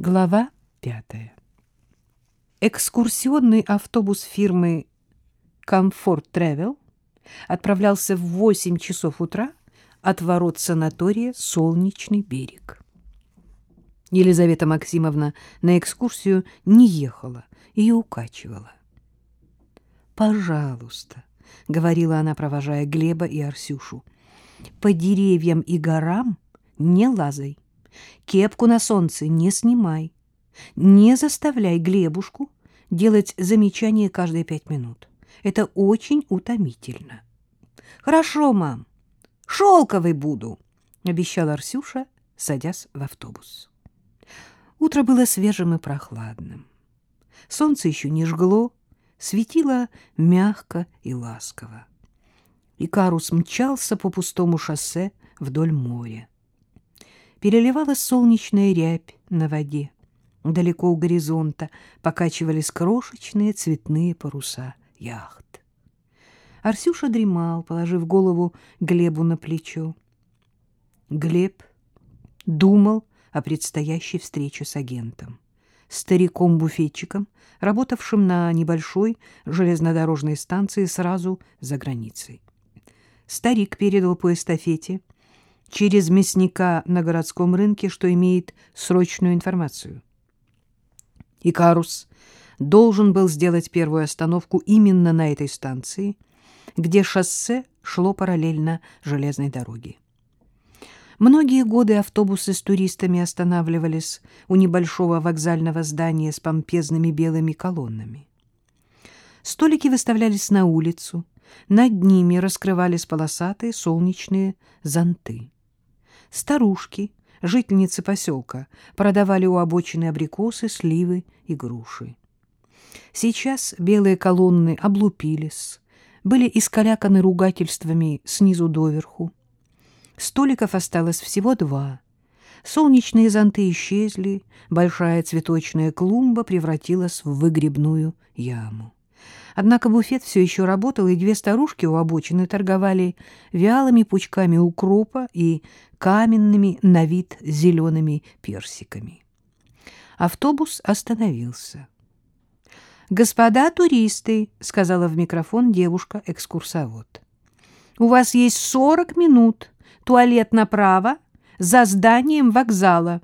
Глава пятая. Экскурсионный автобус фирмы Comfort Travel отправлялся в 8 часов утра от ворот санатория «Солнечный берег». Елизавета Максимовна на экскурсию не ехала, ее укачивала. «Пожалуйста», — говорила она, провожая Глеба и Арсюшу, — «по деревьям и горам не лазай, кепку на солнце не снимай, не заставляй Глебушку делать замечания каждые пять минут. Это очень утомительно». «Хорошо, мам, шелковый буду», — обещала Арсюша, садясь в автобус. Утро было свежим и прохладным. Солнце еще не жгло, светило мягко и ласково. Икарус мчался по пустому шоссе вдоль моря. Переливалась солнечная рябь на воде. Далеко у горизонта покачивались крошечные цветные паруса яхт. Арсюша дремал, положив голову Глебу на плечо. Глеб думал о предстоящей встрече с агентом, стариком-буфетчиком, работавшим на небольшой железнодорожной станции сразу за границей. Старик передал по эстафете через мясника на городском рынке, что имеет срочную информацию. Икарус должен был сделать первую остановку именно на этой станции, где шоссе шло параллельно железной дороге. Многие годы автобусы с туристами останавливались у небольшого вокзального здания с помпезными белыми колоннами. Столики выставлялись на улицу, над ними раскрывались полосатые солнечные зонты. Старушки, жительницы поселка, продавали у обочины абрикосы, сливы и груши. Сейчас белые колонны облупились, были искаляканы ругательствами снизу доверху. Столиков осталось всего два. Солнечные зонты исчезли, большая цветочная клумба превратилась в выгребную яму. Однако буфет все еще работал, и две старушки у обочины торговали вялыми пучками укропа и каменными на вид зелеными персиками. Автобус остановился. «Господа туристы», — сказала в микрофон девушка-экскурсовод, — «у вас есть сорок минут туалет направо, за зданием вокзала.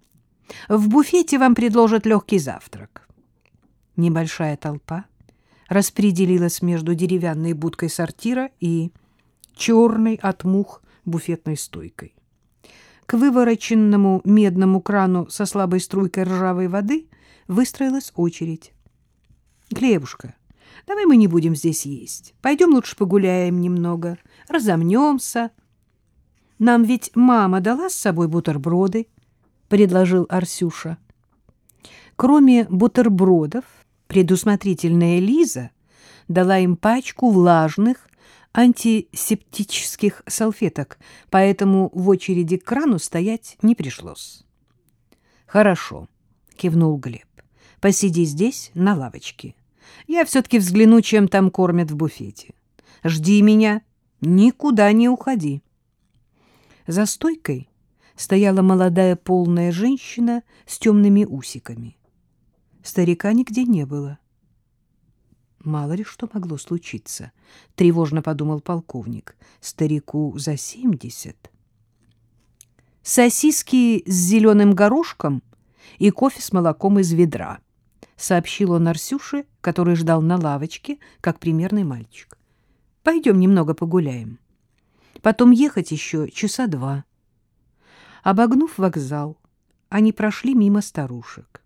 В буфете вам предложат легкий завтрак. Небольшая толпа распределилась между деревянной будкой сортира и черной от мух буфетной стойкой. К вывороченному медному крану со слабой струйкой ржавой воды выстроилась очередь. — Глебушка, давай мы не будем здесь есть. Пойдем лучше погуляем немного, разомнемся, — нам ведь мама дала с собой бутерброды, — предложил Арсюша. Кроме бутербродов, предусмотрительная Лиза дала им пачку влажных антисептических салфеток, поэтому в очереди к крану стоять не пришлось. — Хорошо, — кивнул Глеб. — Посиди здесь, на лавочке. Я все-таки взгляну, чем там кормят в буфете. Жди меня, никуда не уходи. За стойкой стояла молодая полная женщина с темными усиками. Старика нигде не было. Мало ли что могло случиться, тревожно подумал полковник. Старику за семьдесят. Сосиски с зеленым горошком и кофе с молоком из ведра, сообщил он Арсюше, который ждал на лавочке, как примерный мальчик. Пойдем немного погуляем. Потом ехать еще часа два. Обогнув вокзал, они прошли мимо старушек. —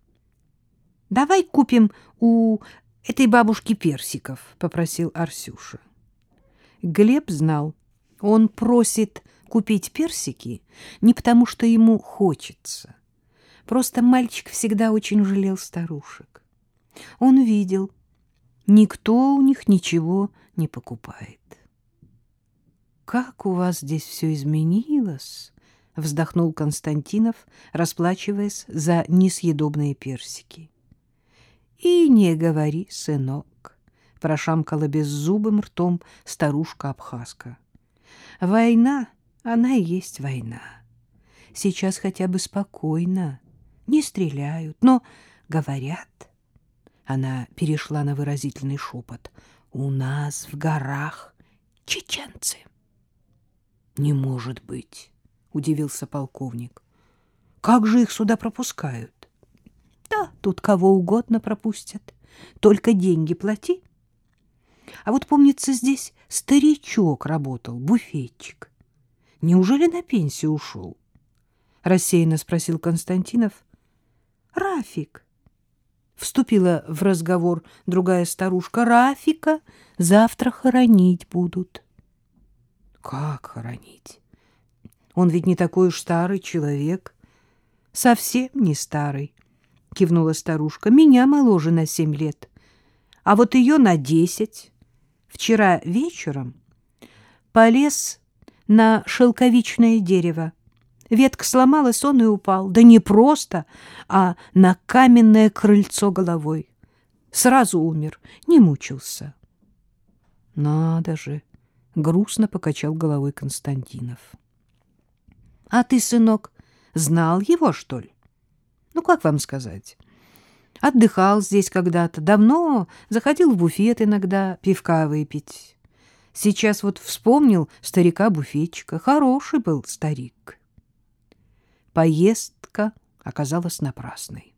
Давай купим у этой бабушки персиков, — попросил Арсюша. Глеб знал, он просит купить персики не потому, что ему хочется. Просто мальчик всегда очень жалел старушек. Он видел, никто у них ничего не покупает как у вас здесь все изменилось!» — вздохнул Константинов, расплачиваясь за несъедобные персики. «И не говори, сынок!» — прошамкала беззубым ртом старушка-абхазка. «Война, она и есть война. Сейчас хотя бы спокойно, не стреляют, но говорят. Она перешла на выразительный шепот. У нас в горах чеченцы. Не может быть, удивился полковник. Как же их сюда пропускают? Тут кого угодно пропустят. Только деньги плати. А вот, помнится, здесь старичок работал, буфетчик. Неужели на пенсию ушел? Рассеянно спросил Константинов. Рафик. Вступила в разговор другая старушка. Рафика завтра хоронить будут. Как хоронить? Он ведь не такой уж старый человек. Совсем не старый, кивнула старушка. Меня моложе на семь лет, а вот ее на десять. Вчера вечером полез на шелковичное дерево. Ветка сломалась, он и упал. Да не просто, а на каменное крыльцо головой. Сразу умер, не мучился. Надо же, грустно покачал головой Константинов. А ты, сынок, знал его, что ли? Ну, как вам сказать? Отдыхал здесь когда-то, давно, заходил в буфет иногда пивка выпить. Сейчас вот вспомнил старика-буфетчика. Хороший был старик. Поездка оказалась напрасной.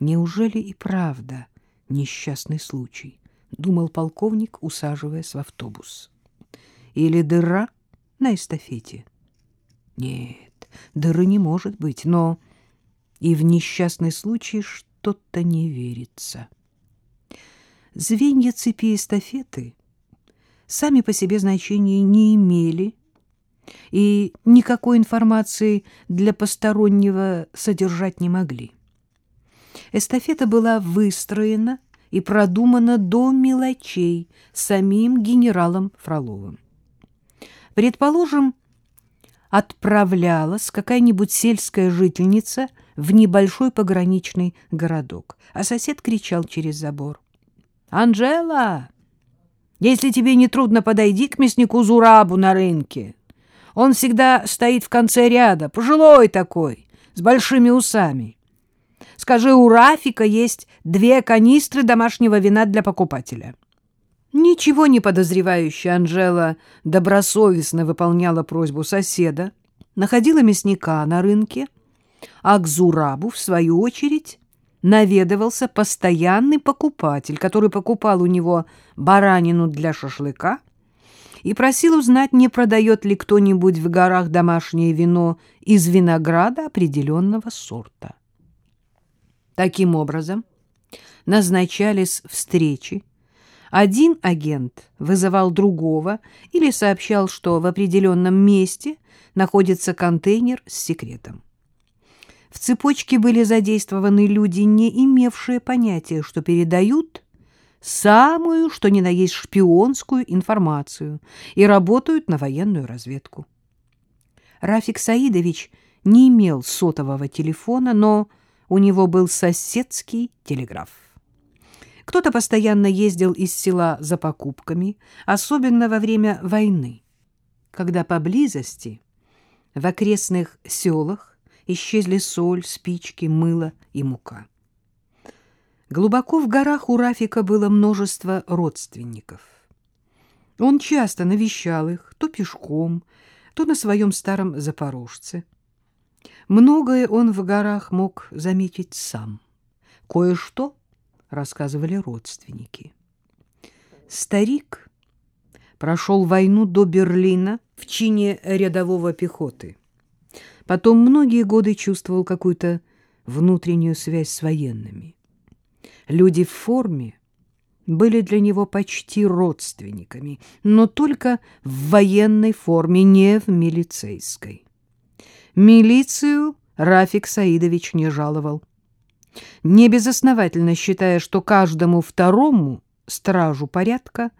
Неужели и правда несчастный случай? Думал полковник, усаживаясь в автобус. Или дыра на эстафете? Нет, дыры не может быть, но и в несчастный случай что-то не верится. Звенья цепи эстафеты сами по себе значения не имели и никакой информации для постороннего содержать не могли. Эстафета была выстроена и продумана до мелочей самим генералом Фроловым. Предположим, отправлялась какая-нибудь сельская жительница – в небольшой пограничный городок, а сосед кричал через забор. «Анжела, если тебе не трудно, подойди к мяснику Зурабу на рынке. Он всегда стоит в конце ряда, пожилой такой, с большими усами. Скажи, у Рафика есть две канистры домашнего вина для покупателя». Ничего не подозревающая Анжела добросовестно выполняла просьбу соседа, находила мясника на рынке, а к Зурабу, в свою очередь, наведывался постоянный покупатель, который покупал у него баранину для шашлыка и просил узнать, не продает ли кто-нибудь в горах домашнее вино из винограда определенного сорта. Таким образом, назначались встречи, один агент вызывал другого или сообщал, что в определенном месте находится контейнер с секретом. В цепочке были задействованы люди, не имевшие понятия, что передают самую, что ни на есть шпионскую информацию и работают на военную разведку. Рафик Саидович не имел сотового телефона, но у него был соседский телеграф. Кто-то постоянно ездил из села за покупками, особенно во время войны, когда поблизости, в окрестных селах, исчезли соль, спички, мыло и мука. Глубоко в горах у Рафика было множество родственников. Он часто навещал их, то пешком, то на своем старом запорожце. Многое он в горах мог заметить сам. Кое-что рассказывали родственники. Старик прошел войну до Берлина в чине рядового пехоты. Потом многие годы чувствовал какую-то внутреннюю связь с военными. Люди в форме были для него почти родственниками, но только в военной форме, не в милицейской. Милицию Рафик Саидович не жаловал. Не безосновательно считая, что каждому второму стражу порядка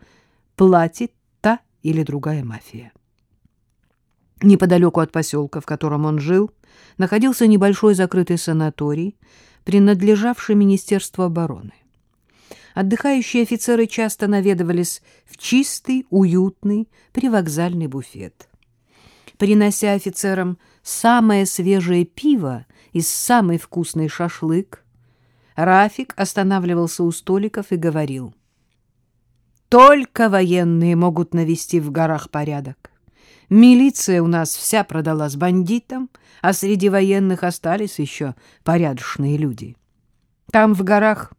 платит та или другая мафия. Неподалеку от поселка, в котором он жил, находился небольшой закрытый санаторий, принадлежавший Министерству обороны. Отдыхающие офицеры часто наведывались в чистый, уютный привокзальный буфет. Принося офицерам самое свежее пиво и самый вкусный шашлык, Рафик останавливался у столиков и говорил. «Только военные могут навести в горах порядок. Милиция у нас вся продалась бандитам, а среди военных остались еще порядочные люди. Там в горах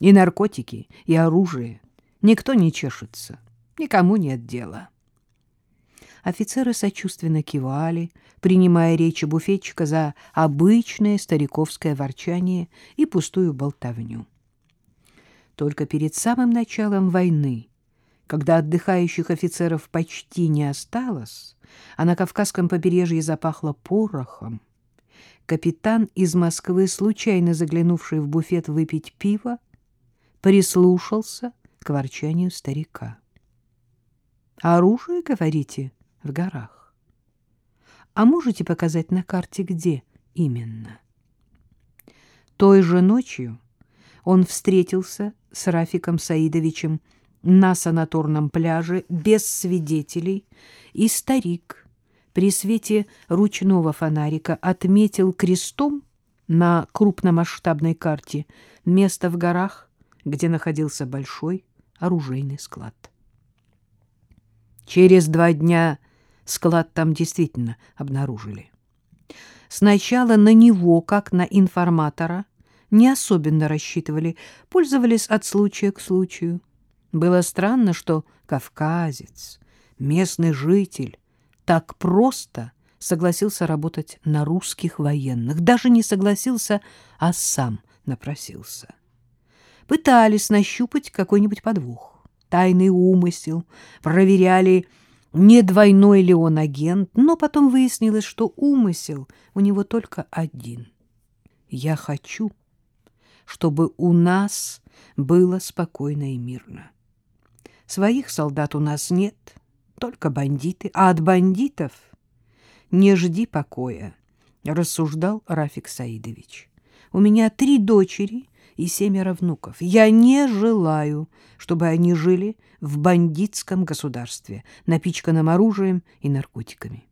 и наркотики, и оружие. Никто не чешется, никому нет дела». Офицеры сочувственно кивали, принимая речи буфетчика за обычное стариковское ворчание и пустую болтовню. Только перед самым началом войны, когда отдыхающих офицеров почти не осталось, а на Кавказском побережье запахло порохом, капитан из Москвы, случайно заглянувший в буфет выпить пиво, прислушался к ворчанию старика. «Оружие, говорите?» В горах. А можете показать на карте, где именно? Той же ночью он встретился с Рафиком Саидовичем на санаторном пляже без свидетелей, и старик при свете ручного фонарика отметил крестом на крупномасштабной карте место в горах, где находился большой оружейный склад. Через два дня Склад там действительно обнаружили. Сначала на него, как на информатора, не особенно рассчитывали, пользовались от случая к случаю. Было странно, что кавказец, местный житель, так просто согласился работать на русских военных. Даже не согласился, а сам напросился. Пытались нащупать какой-нибудь подвох, тайный умысел, проверяли не двойной ли он агент, но потом выяснилось, что умысел у него только один. Я хочу, чтобы у нас было спокойно и мирно. Своих солдат у нас нет, только бандиты, а от бандитов не жди покоя, рассуждал Рафик Саидович. У меня три дочери и семеро внуков. Я не желаю, чтобы они жили в бандитском государстве, напичканном оружием и наркотиками.